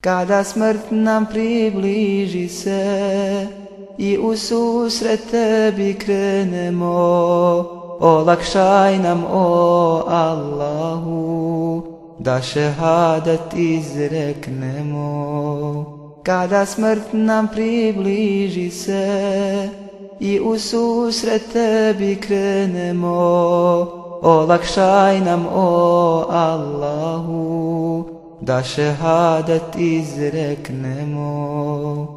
Kada smrt nam približi se i u susret tebi krenemo, olakšaj nam o Allahu, da šehadat izreknemo. Kada smrt nam približi se i u susret tebi krenemo, olakšaj nam o Allahu, da šehadat izreknemo.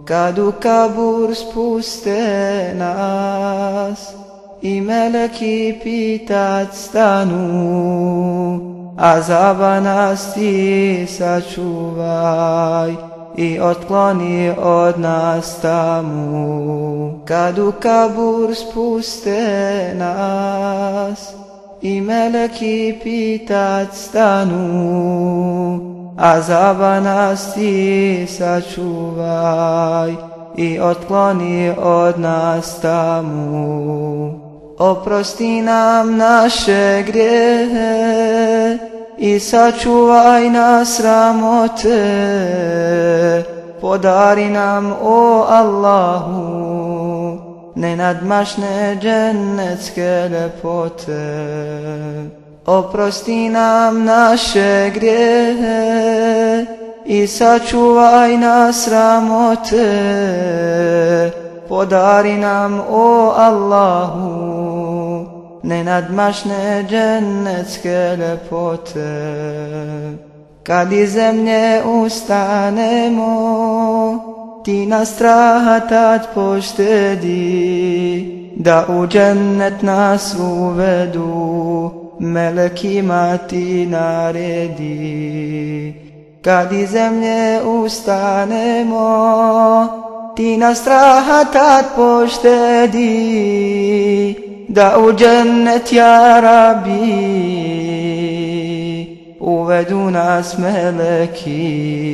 Kad u kabur spuste nas i meleki pitat stanu, azaba nas ti sačuvaj i otkloni od nas tamu. Kad u kabur spuste nas i meleki pitat stanu, azaba nas ti sačuvaj i otkloni od nas tamu. Oprosti nam naše grijehe i sačuvaj nas ramote, podari nam o Allahu nenadmašne džennetske lepote. Oprosti nam naše grijehe i sačuvaj nas ramote. Podari nam o Allahu nenadmašne džennetske lepote. Kad iz zemlje ustanemo, ti nas straha tad poštedi, da u džennet nas uvedu, melekima ti naredi. Kad iz zemlje ustanemo, ti nas straha tad poštedi, da u džennet ja rabi, uvedu nas meleki.